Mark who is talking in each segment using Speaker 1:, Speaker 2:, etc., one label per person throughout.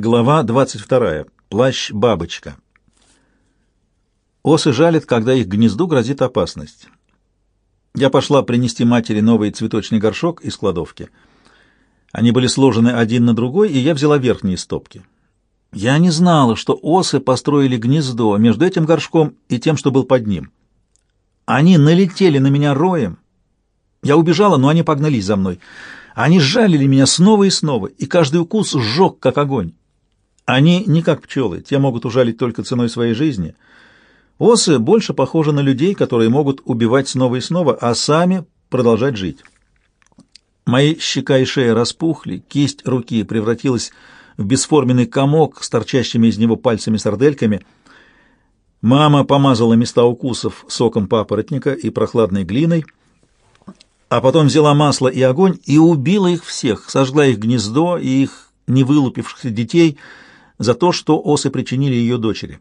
Speaker 1: Глава 22. Плащ-бабочка. Осы жалят, когда их гнезду грозит опасность. Я пошла принести матери новый цветочный горшок из кладовки. Они были сложены один на другой, и я взяла верхние стопки. Я не знала, что осы построили гнездо между этим горшком и тем, что был под ним. Они налетели на меня роем. Я убежала, но они погнались за мной. Они жалили меня снова и снова, и каждый укус сжег, как огонь. Они не как пчелы, те могут ужалить только ценой своей жизни. Осы больше похожи на людей, которые могут убивать снова и снова, а сами продолжать жить. Мои щека и шея распухли, кисть руки превратилась в бесформенный комок с торчащими из него пальцами-сардельками. Мама помазала места укусов соком папоротника и прохладной глиной, а потом взяла масло и огонь и убила их всех, сожгла их гнездо и их невылупившихся детей — за то, что осы причинили ее дочери.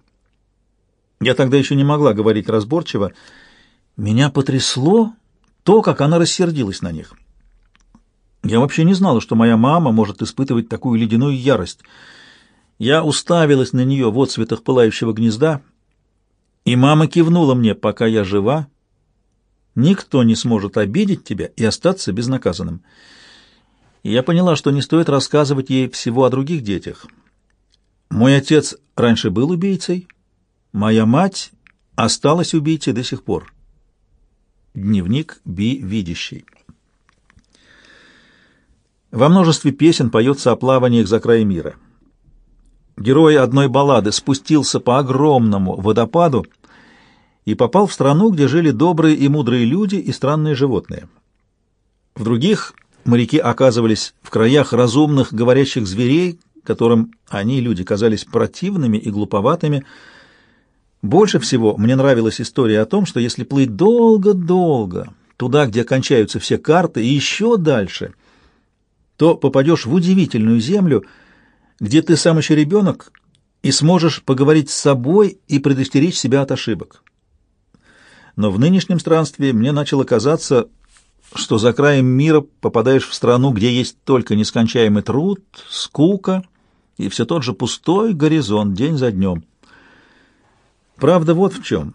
Speaker 1: Я тогда еще не могла говорить разборчиво. Меня потрясло то, как она рассердилась на них. Я вообще не знала, что моя мама может испытывать такую ледяную ярость. Я уставилась на нее в отцветах пылающего гнезда, и мама кивнула мне, пока я жива. Никто не сможет обидеть тебя и остаться безнаказанным. И я поняла, что не стоит рассказывать ей всего о других детях. Мой отец раньше был убийцей, моя мать осталась убийцей до сих пор. Дневник Би видящий. Во множестве песен поется о плаваниях за край мира. Герой одной баллады спустился по огромному водопаду и попал в страну, где жили добрые и мудрые люди и странные животные. В других моряки оказывались в краях разумных говорящих зверей, которым они, люди, казались противными и глуповатыми. Больше всего мне нравилась история о том, что если плыть долго-долго, туда, где кончаются все карты, и еще дальше, то попадешь в удивительную землю, где ты сам еще ребенок и сможешь поговорить с собой и предостеречь себя от ошибок. Но в нынешнем странстве мне начало казаться, что за краем мира попадаешь в страну, где есть только нескончаемый труд, скука — и все тот же пустой горизонт день за днем. Правда вот в чем.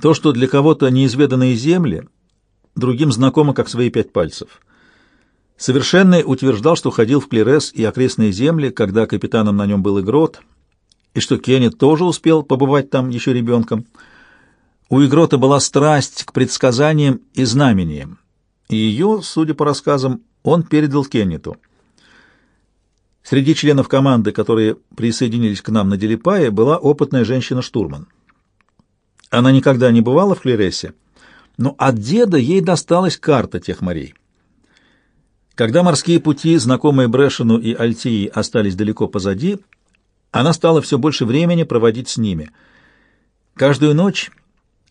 Speaker 1: То, что для кого-то неизведанные земли, другим знакомо как свои пять пальцев. Совершенный утверждал, что ходил в Клерес и окрестные земли, когда капитаном на нем был Игрот, и что Кеннет тоже успел побывать там еще ребенком. У Игрота была страсть к предсказаниям и знамениям, и ее, судя по рассказам, он передал Кеннету. Среди членов команды, которые присоединились к нам на Делипае, была опытная женщина-штурман. Она никогда не бывала в Клересе, но от деда ей досталась карта тех морей. Когда морские пути, знакомые Брэшену и Альтии, остались далеко позади, она стала все больше времени проводить с ними. Каждую ночь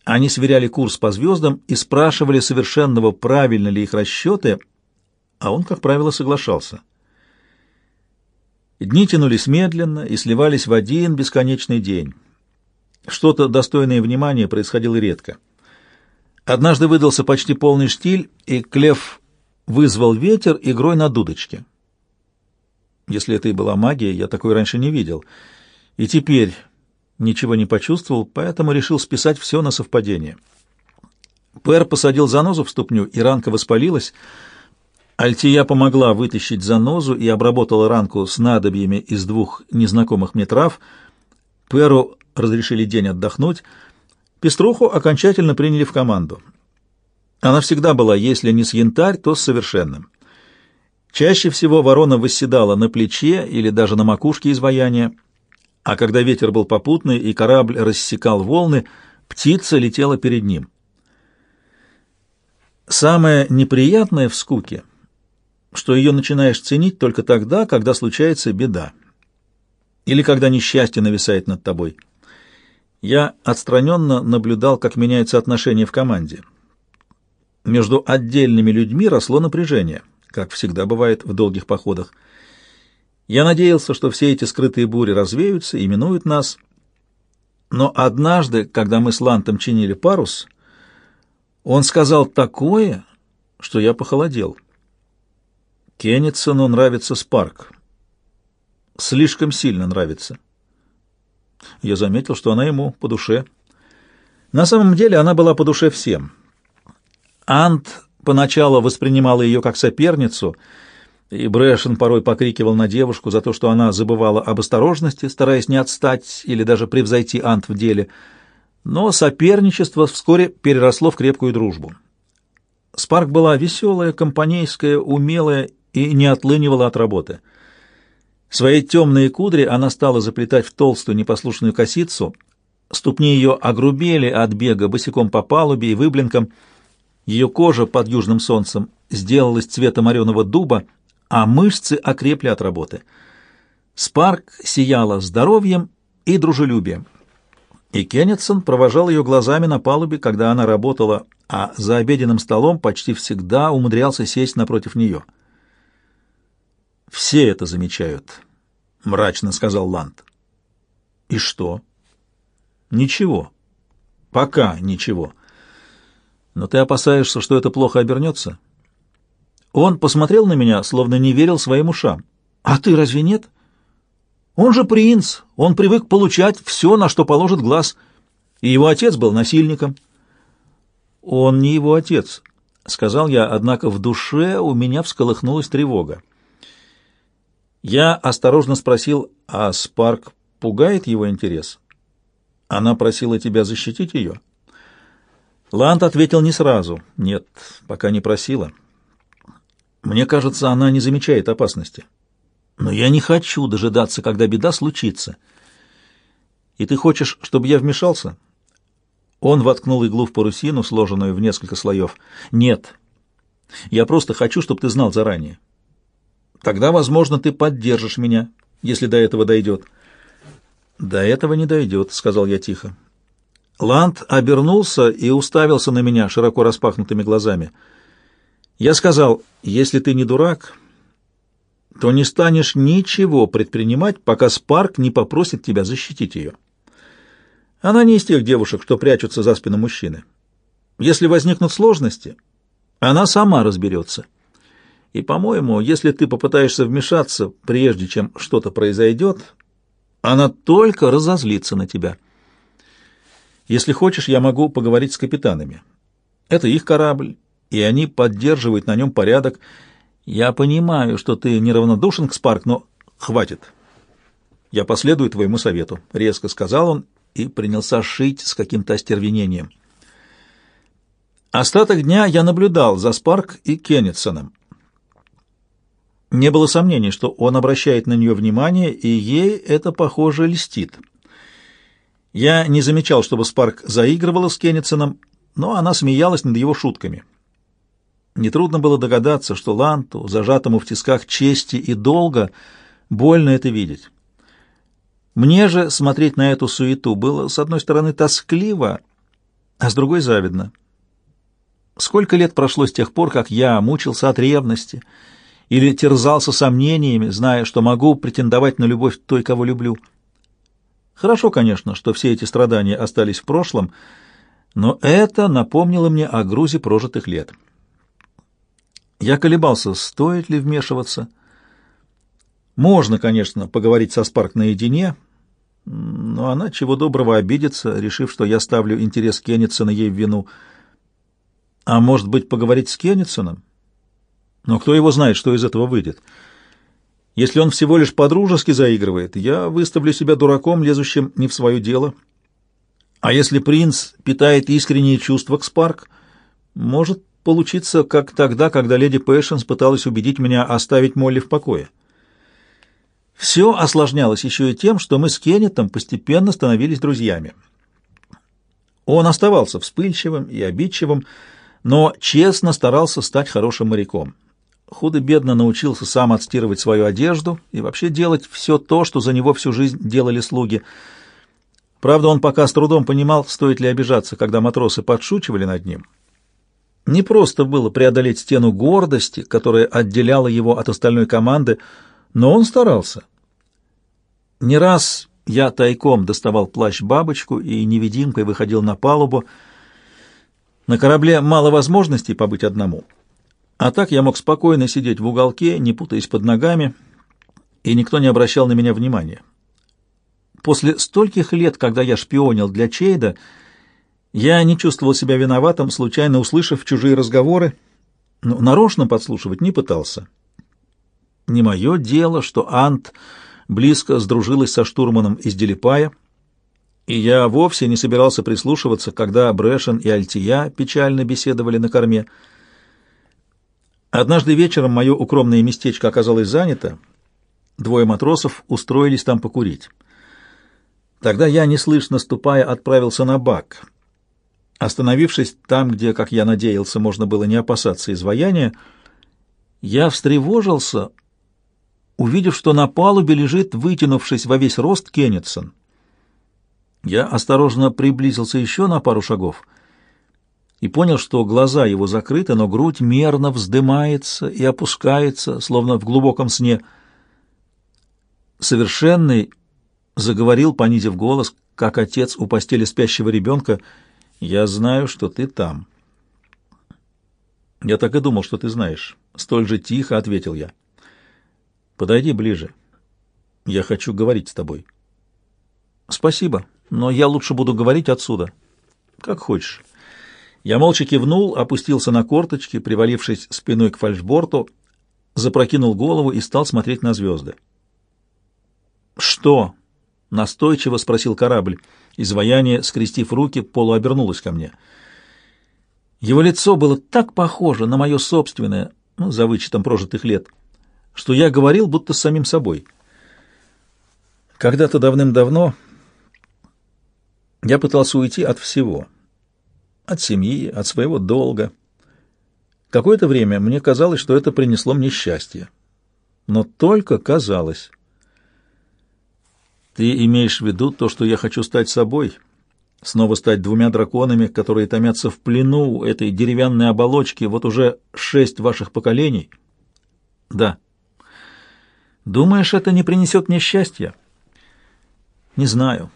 Speaker 1: они сверяли курс по звездам и спрашивали совершенного, правильно ли их расчеты, а он, как правило, соглашался. Дни тянулись медленно и сливались в один бесконечный день. Что-то достойное внимания происходило редко. Однажды выдался почти полный штиль, и Клев вызвал ветер игрой на дудочке. Если это и была магия, я такой раньше не видел. И теперь ничего не почувствовал, поэтому решил списать все на совпадение. Пэр посадил занозу в ступню, и ранка воспалилась — Альтия помогла вытащить занозу и обработала ранку с надобьями из двух незнакомых мне трав. Перу разрешили день отдохнуть. Пеструху окончательно приняли в команду. Она всегда была, если не с янтарь, то с совершенным. Чаще всего ворона восседала на плече или даже на макушке изваяния, а когда ветер был попутный и корабль рассекал волны, птица летела перед ним. Самое неприятное в скуке — что ее начинаешь ценить только тогда, когда случается беда или когда несчастье нависает над тобой. Я отстраненно наблюдал, как меняются отношения в команде. Между отдельными людьми росло напряжение, как всегда бывает в долгих походах. Я надеялся, что все эти скрытые бури развеются и минуют нас. Но однажды, когда мы с Лантом чинили парус, он сказал такое, что я похолодел. Кеннисону нравится Спарк. Слишком сильно нравится. Я заметил, что она ему по душе. На самом деле она была по душе всем. Ант поначалу воспринимала ее как соперницу, и Брэшен порой покрикивал на девушку за то, что она забывала об осторожности, стараясь не отстать или даже превзойти Ант в деле. Но соперничество вскоре переросло в крепкую дружбу. Спарк была веселая, компанейская, умелая и не отлынивала от работы. Свои темные кудри она стала заплетать в толстую непослушную косицу, ступни ее огрубели от бега босиком по палубе и выблинкам, ее кожа под южным солнцем сделалась цвета мореного дуба, а мышцы окрепли от работы. Спарк сияла здоровьем и дружелюбием. И Кеннетсон провожал ее глазами на палубе, когда она работала, а за обеденным столом почти всегда умудрялся сесть напротив нее. «Все это замечают», — мрачно сказал Ланд. «И что?» «Ничего. Пока ничего. Но ты опасаешься, что это плохо обернется?» Он посмотрел на меня, словно не верил своим ушам. «А ты разве нет?» «Он же принц, он привык получать все, на что положит глаз, и его отец был насильником». «Он не его отец», — сказал я, однако в душе у меня всколыхнулась тревога. Я осторожно спросил, а Спарк пугает его интерес? Она просила тебя защитить ее? Ланд ответил не сразу. Нет, пока не просила. Мне кажется, она не замечает опасности. Но я не хочу дожидаться, когда беда случится. И ты хочешь, чтобы я вмешался? Он воткнул иглу в парусину, сложенную в несколько слоев. Нет. Я просто хочу, чтобы ты знал заранее. Тогда, возможно, ты поддержишь меня, если до этого дойдет. До этого не дойдет, сказал я тихо. Ланд обернулся и уставился на меня широко распахнутыми глазами. Я сказал, если ты не дурак, то не станешь ничего предпринимать, пока Спарк не попросит тебя защитить ее. Она не из тех девушек, что прячутся за спину мужчины. Если возникнут сложности, она сама разберется. И, по-моему, если ты попытаешься вмешаться, прежде чем что-то произойдет, она только разозлится на тебя. Если хочешь, я могу поговорить с капитанами. Это их корабль, и они поддерживают на нем порядок. Я понимаю, что ты неравнодушен к Спарк, но хватит. Я последую твоему совету, — резко сказал он и принялся шить с каким-то остервенением. Остаток дня я наблюдал за Спарк и Кеннетсоном. Не было сомнений, что он обращает на нее внимание, и ей это, похоже, льстит. Я не замечал, чтобы Спарк заигрывала с Кеннисоном, но она смеялась над его шутками. Нетрудно было догадаться, что Ланту, зажатому в тисках чести и долга, больно это видеть. Мне же смотреть на эту суету было, с одной стороны, тоскливо, а с другой — завидно. Сколько лет прошло с тех пор, как я мучился от ревности — или терзался сомнениями, зная, что могу претендовать на любовь той, кого люблю. Хорошо, конечно, что все эти страдания остались в прошлом, но это напомнило мне о грузе прожитых лет. Я колебался, стоит ли вмешиваться. Можно, конечно, поговорить со Спарк наедине, но она чего доброго обидится, решив, что я ставлю интерес Кеннисона ей в вину. А может быть, поговорить с Кеннисоном? Но кто его знает, что из этого выйдет? Если он всего лишь подружески заигрывает, я выставлю себя дураком, лезущим не в свое дело. А если принц питает искренние чувства к Спарк, может получиться, как тогда, когда леди Пэшенс пыталась убедить меня оставить Молли в покое. Все осложнялось еще и тем, что мы с Кеннетом постепенно становились друзьями. Он оставался вспыльчивым и обидчивым, но честно старался стать хорошим моряком худо-бедно научился сам отстирывать свою одежду и вообще делать все то, что за него всю жизнь делали слуги. Правда, он пока с трудом понимал, стоит ли обижаться, когда матросы подшучивали над ним. Не просто было преодолеть стену гордости, которая отделяла его от остальной команды, но он старался. Не раз я тайком доставал плащ-бабочку и невидимкой выходил на палубу. На корабле мало возможностей побыть одному — а так я мог спокойно сидеть в уголке, не путаясь под ногами, и никто не обращал на меня внимания. После стольких лет, когда я шпионил для Чейда, я не чувствовал себя виноватым, случайно услышав чужие разговоры, но нарочно подслушивать не пытался. Не мое дело, что Ант близко сдружилась со штурманом из Делипая, и я вовсе не собирался прислушиваться, когда Брэшен и Альтия печально беседовали на корме. Однажды вечером мое укромное местечко оказалось занято, двое матросов устроились там покурить. Тогда я, неслышно ступая, отправился на бак. Остановившись там, где, как я надеялся, можно было не опасаться изваяния, я встревожился, увидев, что на палубе лежит, вытянувшись во весь рост, Кеннетсон. Я осторожно приблизился еще на пару шагов и понял, что глаза его закрыты, но грудь мерно вздымается и опускается, словно в глубоком сне. Совершенный заговорил, понизив голос, как отец у постели спящего ребенка, «Я знаю, что ты там». «Я так и думал, что ты знаешь», — столь же тихо ответил я. «Подойди ближе. Я хочу говорить с тобой». «Спасибо», но я лучше буду говорить отсюда. Как хочешь. Я молча кивнул, опустился на корточки, привалившись спиной к фальшборту, запрокинул голову и стал смотреть на звезды. «Что?» — настойчиво спросил корабль. Изваяние, скрестив руки, полуобернулось ко мне. Его лицо было так похоже на мое собственное, ну, за вычетом прожитых лет, что я говорил будто с самим собой. Когда-то давным-давно я пытался уйти от всего. От семьи, от своего долга. Какое-то время мне казалось, что это принесло мне счастье. Но только казалось. Ты имеешь в виду то, что я хочу стать собой? Снова стать двумя драконами, которые томятся в плену этой деревянной оболочки вот уже шесть ваших поколений? Да. Думаешь, это не принесет мне счастья? Не знаю.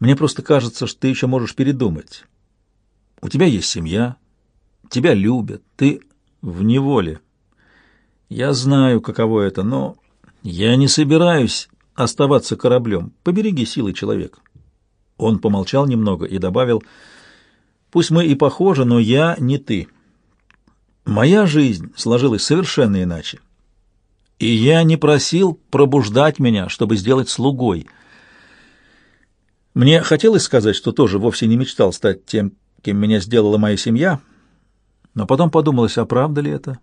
Speaker 1: Мне просто кажется, что ты еще можешь передумать. У тебя есть семья, тебя любят, ты в неволе. Я знаю, каково это, но я не собираюсь оставаться кораблем. Побереги силы человек. Он помолчал немного и добавил, «Пусть мы и похожи, но я не ты. Моя жизнь сложилась совершенно иначе. И я не просил пробуждать меня, чтобы сделать слугой». Мне хотелось сказать, что тоже вовсе не мечтал стать тем, кем меня сделала моя семья, но потом подумалось, а правда ли это?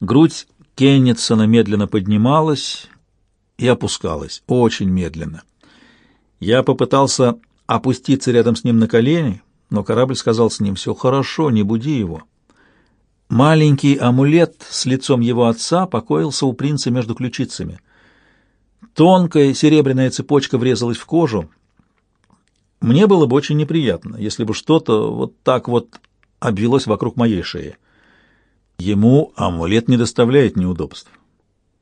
Speaker 1: Грудь Кеннетсона медленно поднималась и опускалась, очень медленно. Я попытался опуститься рядом с ним на колени, но корабль сказал с ним, «Все хорошо, не буди его». Маленький амулет с лицом его отца покоился у принца между ключицами. Тонкая серебряная цепочка врезалась в кожу. Мне было бы очень неприятно, если бы что-то вот так вот обвелось вокруг моей шеи. Ему амулет не доставляет неудобств.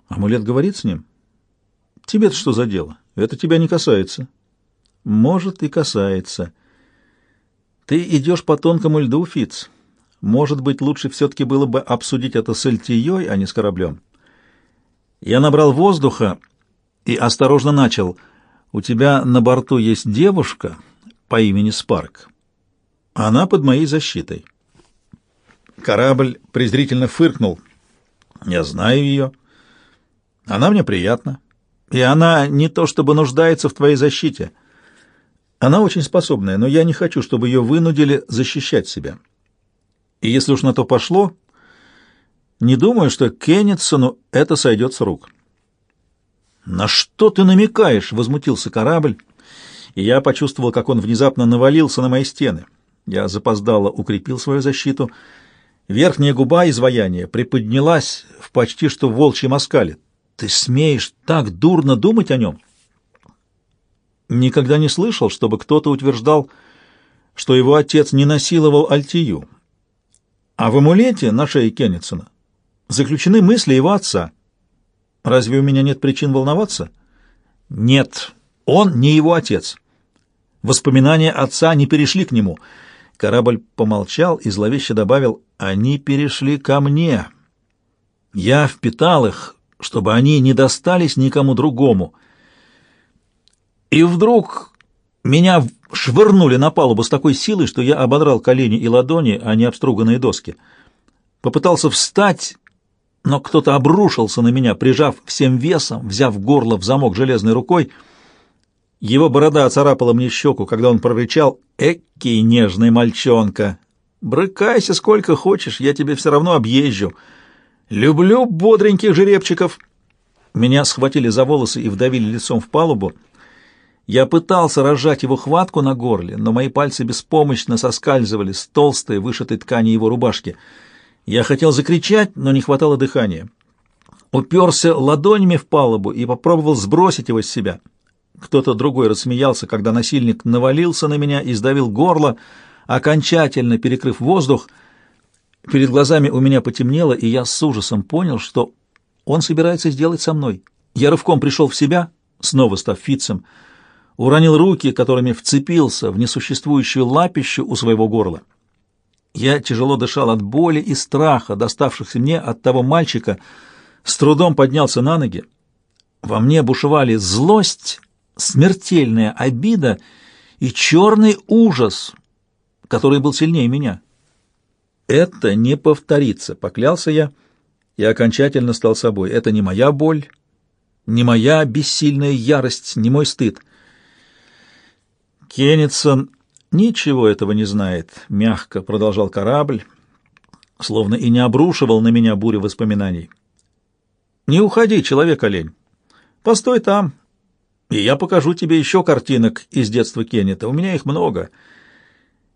Speaker 1: Амулет говорит с ним? Тебе-то что за дело? Это тебя не касается. Может, и касается. Ты идешь по тонкому льду, Фиц. Может быть, лучше все-таки было бы обсудить это с Эльтией, а не с кораблем. Я набрал воздуха и осторожно начал. «У тебя на борту есть девушка по имени Спарк. Она под моей защитой». Корабль презрительно фыркнул. «Я знаю ее. Она мне приятна. И она не то чтобы нуждается в твоей защите. Она очень способная, но я не хочу, чтобы ее вынудили защищать себя. И если уж на то пошло, не думаю, что Кеннетсону это сойдет с рук». «На что ты намекаешь?» — возмутился корабль, и я почувствовал, как он внезапно навалился на мои стены. Я запоздало укрепил свою защиту. Верхняя губа изваяния приподнялась в почти что волчьем оскале. «Ты смеешь так дурно думать о нем?» Никогда не слышал, чтобы кто-то утверждал, что его отец не насиловал Альтию. А в амулете на шее Кеннисона заключены мысли его отца — Разве у меня нет причин волноваться? Нет, он не его отец. Воспоминания отца не перешли к нему. Корабль помолчал и зловеще добавил, они перешли ко мне. Я впитал их, чтобы они не достались никому другому. И вдруг меня швырнули на палубу с такой силой, что я ободрал колени и ладони, а не обструганные доски. Попытался встать, но кто-то обрушился на меня, прижав всем весом, взяв горло в замок железной рукой. Его борода оцарапала мне щеку, когда он прорычал «Экий нежный мальчонка! Брыкайся сколько хочешь, я тебе все равно объезжу!» Люблю бодреньких жеребчиков. Меня схватили за волосы и вдавили лицом в палубу. Я пытался разжать его хватку на горле, но мои пальцы беспомощно соскальзывали с толстой, вышитой ткани его рубашки. Я хотел закричать, но не хватало дыхания. Уперся ладонями в палубу и попробовал сбросить его с себя. Кто-то другой рассмеялся, когда насильник навалился на меня и сдавил горло, окончательно перекрыв воздух — Перед глазами у меня потемнело, и я с ужасом понял, что он собирается сделать со мной. Я рывком пришел в себя, снова став фицем, уронил руки, которыми вцепился в несуществующую лапищу у своего горла. Я тяжело дышал от боли и страха, доставшихся мне от того мальчика, с трудом поднялся на ноги. Во мне бушевали злость, смертельная обида и черный ужас, который был сильнее меня. Это не повторится, поклялся я и окончательно стал собой. Это не моя боль, не моя бессильная ярость, не мой стыд. Кеннетсон ничего этого не знает, мягко продолжал корабль, словно и не обрушивал на меня бурю воспоминаний. Не уходи, человек-олень. Постой там, и я покажу тебе еще картинок из детства Кеннета. У меня их много.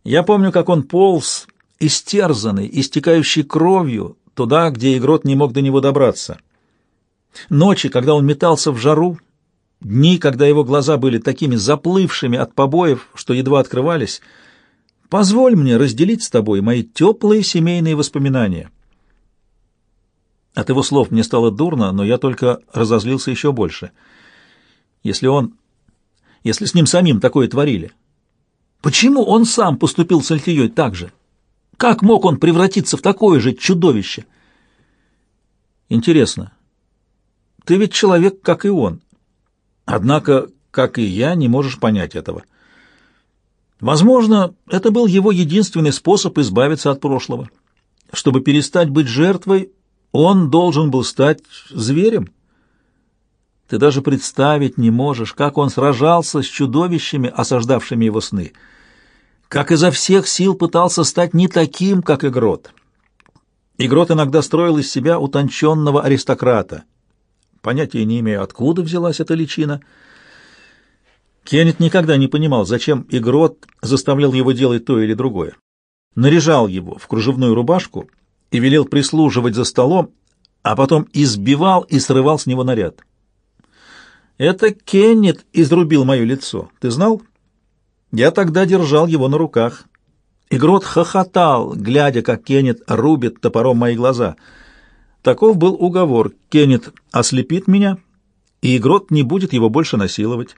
Speaker 1: Я помню, как он полз истерзанный, истекающий кровью, туда, где Игрот не мог до него добраться. Ночи, когда он метался в жару, дни, когда его глаза были такими заплывшими от побоев, что едва открывались, позволь мне разделить с тобой мои теплые семейные воспоминания. От его слов мне стало дурно, но я только разозлился еще больше. Если он... Если с ним самим такое творили, почему он сам поступил с Альтией так же? Как мог он превратиться в такое же чудовище? Интересно, ты ведь человек, как и он. Однако, как и я, не можешь понять этого. Возможно, это был его единственный способ избавиться от прошлого. Чтобы перестать быть жертвой, он должен был стать зверем. Ты даже представить не можешь, как он сражался с чудовищами, осаждавшими его сны — как изо всех сил пытался стать не таким, как Игрот. Игрот иногда строил из себя утонченного аристократа. Понятия не имею, откуда взялась эта личина. Кеннет никогда не понимал, зачем Игрот заставлял его делать то или другое. Наряжал его в кружевную рубашку и велел прислуживать за столом, а потом избивал и срывал с него наряд. «Это Кеннет изрубил мое лицо. Ты знал?» Я тогда держал его на руках. Игрот хохотал, глядя, как Кеннет рубит топором мои глаза. Таков был уговор. Кеннет ослепит меня, и Игрот не будет его больше насиловать.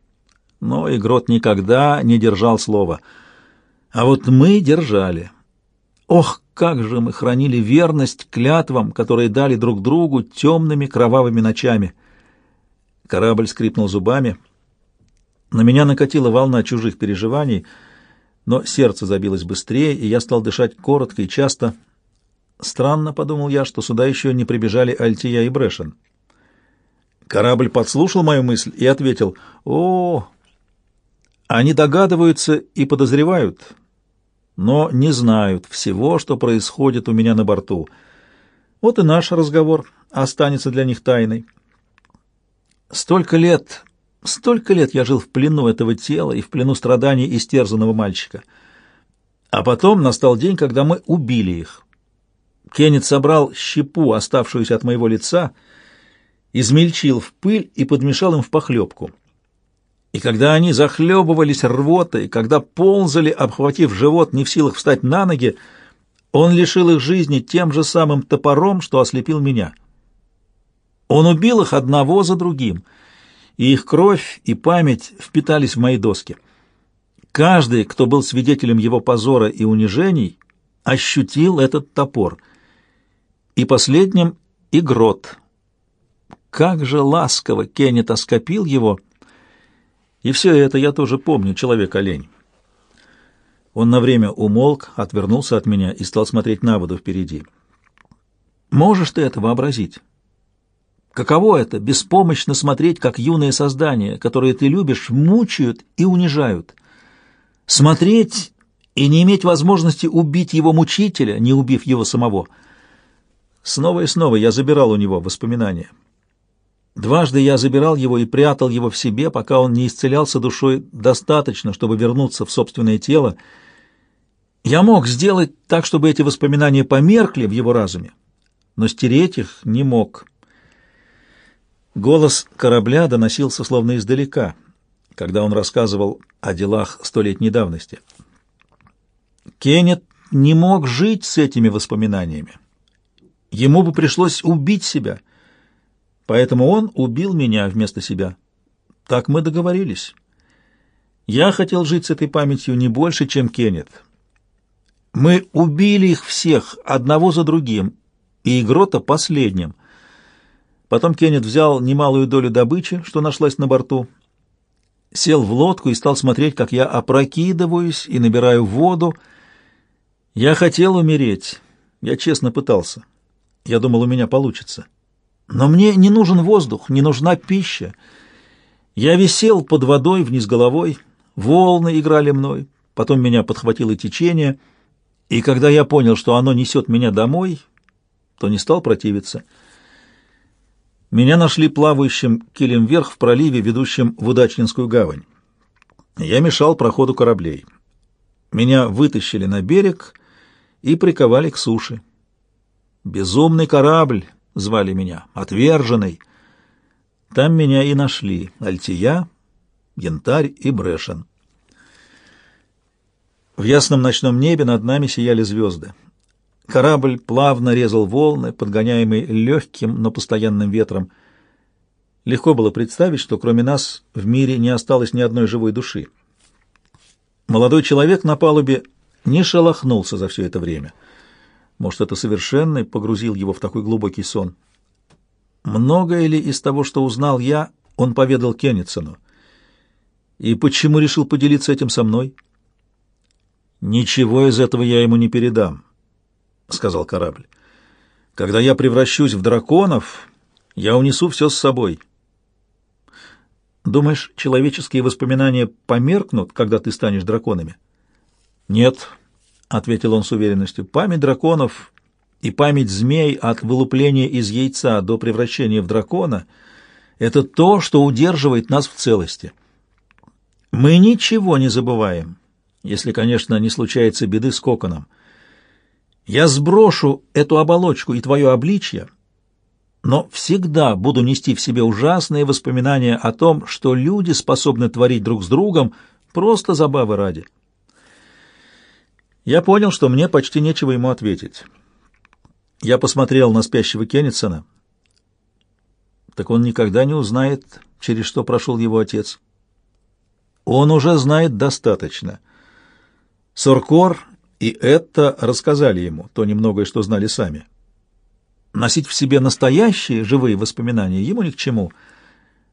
Speaker 1: Но Игрот никогда не держал слова. А вот мы держали. Ох, как же мы хранили верность клятвам, которые дали друг другу темными кровавыми ночами. Корабль скрипнул зубами — на меня накатила волна чужих переживаний, но сердце забилось быстрее, и я стал дышать коротко и часто. Странно, подумал я, что сюда еще не прибежали Альтия и Брэшен. Корабль подслушал мою мысль и ответил, «О, они догадываются и подозревают, но не знают всего, что происходит у меня на борту. Вот и наш разговор останется для них тайной. Столько лет Столько лет я жил в плену этого тела и в плену страданий истерзанного мальчика. А потом настал день, когда мы убили их. Кеннет собрал щепу, оставшуюся от моего лица, измельчил в пыль и подмешал им в похлебку. И когда они захлебывались рвотой, когда ползали, обхватив живот, не в силах встать на ноги, он лишил их жизни тем же самым топором, что ослепил меня. Он убил их одного за другим — и их кровь и память впитались в мои доски. Каждый, кто был свидетелем его позора и унижений, ощутил этот топор. И последним — и грот. как же ласково Кеннет оскопил его. И все это я тоже помню, человек-олень. Он на время умолк, отвернулся от меня и стал смотреть на воду впереди. Можешь ты это вообразить? Каково это — беспомощно смотреть, как юные создания, которые ты любишь, мучают и унижают? Смотреть и не иметь возможности убить его мучителя, не убив его самого. Снова и снова я забирал у него воспоминания. Дважды я забирал его и прятал его в себе, пока он не исцелялся душой достаточно, чтобы вернуться в собственное тело. Я мог сделать так, чтобы эти воспоминания померкли в его разуме, но стереть их не мог. Голос корабля доносился словно издалека, когда он рассказывал о делах столетней давности. Кеннет не мог жить с этими воспоминаниями. Ему бы пришлось убить себя, поэтому он убил меня вместо себя. Так мы договорились. Я хотел жить с этой памятью не больше, чем Кеннет. Мы убили их всех, одного за другим, и Игрота последним. Потом Кеннет взял немалую долю добычи, что нашлась на борту, сел в лодку и стал смотреть, как я опрокидываюсь и набираю воду. Я хотел умереть, я честно пытался. Я думал, у меня получится. Но мне не нужен воздух, не нужна пища. Я висел под водой вниз головой, волны играли мной, потом меня подхватило течение — и когда я понял, что оно несет меня домой, то не стал противиться. Меня нашли плавающим килем вверх в проливе, ведущем в Удачнинскую гавань. Я мешал проходу кораблей. Меня вытащили на берег и приковали к суше. «Безумный корабль» звали меня, «Отверженный». Там меня и нашли Альтия, Янтарь и Брешен. В ясном ночном небе над нами сияли звезды. Корабль плавно резал волны, подгоняемый легким, но постоянным ветром. Легко было представить, что кроме нас в мире не осталось ни одной живой души. Молодой человек на палубе не шелохнулся за все это время. Может, это совершенный погрузил его в такой глубокий сон. Многое ли из того, что узнал я, он поведал Кеннисону? И почему решил поделиться этим со мной?» «Ничего из этого я ему не передам», — сказал корабль. «Когда я превращусь в драконов, я унесу все с собой». «Думаешь, человеческие воспоминания померкнут, когда ты станешь драконами?» «Нет», — ответил он с уверенностью, — «память драконов и память змей от вылупления из яйца до превращения в дракона — это то, что удерживает нас в целости. Мы ничего не забываем» если, конечно, не случается беды с коконом. Я сброшу эту оболочку и твое обличье, но всегда буду нести в себе ужасные воспоминания о том, что люди способны творить друг с другом просто забавы ради. Я понял, что мне почти нечего ему ответить. Я посмотрел на спящего Кеннисона. Так он никогда не узнает, через что прошел его отец. Он уже знает достаточно — Соркор и это рассказали ему, то немногое, что знали сами. Носить в себе настоящие живые воспоминания ему ни к чему.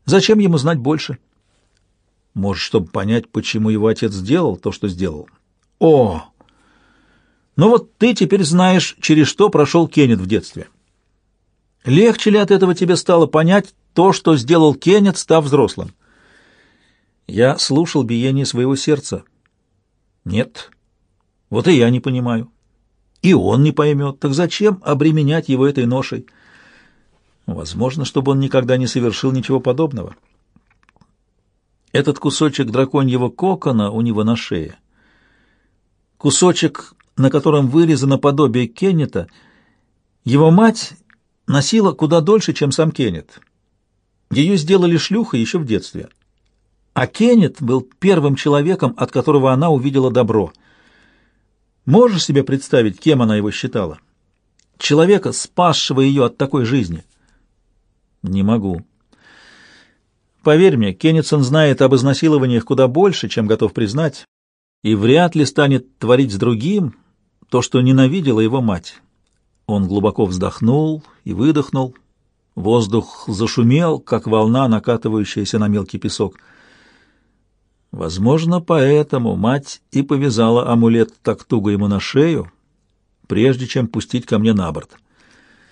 Speaker 1: Зачем ему знать больше? Может, чтобы понять, почему его отец сделал то, что сделал. О! Ну вот ты теперь знаешь, через что прошел Кеннет в детстве. Легче ли от этого тебе стало понять то, что сделал Кеннет, став взрослым? Я слушал биение своего сердца. Нет. Вот и я не понимаю. И он не поймет. Так зачем обременять его этой ношей? Возможно, чтобы он никогда не совершил ничего подобного. Этот кусочек драконьего кокона у него на шее. Кусочек, на котором вырезано подобие Кеннета, его мать носила куда дольше, чем сам Кеннет. Ее сделали шлюхой еще в детстве. А Кеннет был первым человеком, от которого она увидела добро — Можешь себе представить, кем она его считала? Человека, спасшего ее от такой жизни? Не могу. Поверь мне, Кеннисон знает об изнасилованиях куда больше, чем готов признать, и вряд ли станет творить с другим то, что ненавидела его мать. Он глубоко вздохнул и выдохнул. Воздух зашумел, как волна, накатывающаяся на мелкий песок. Возможно, поэтому мать и повязала амулет так туго ему на шею, прежде чем пустить ко мне на борт.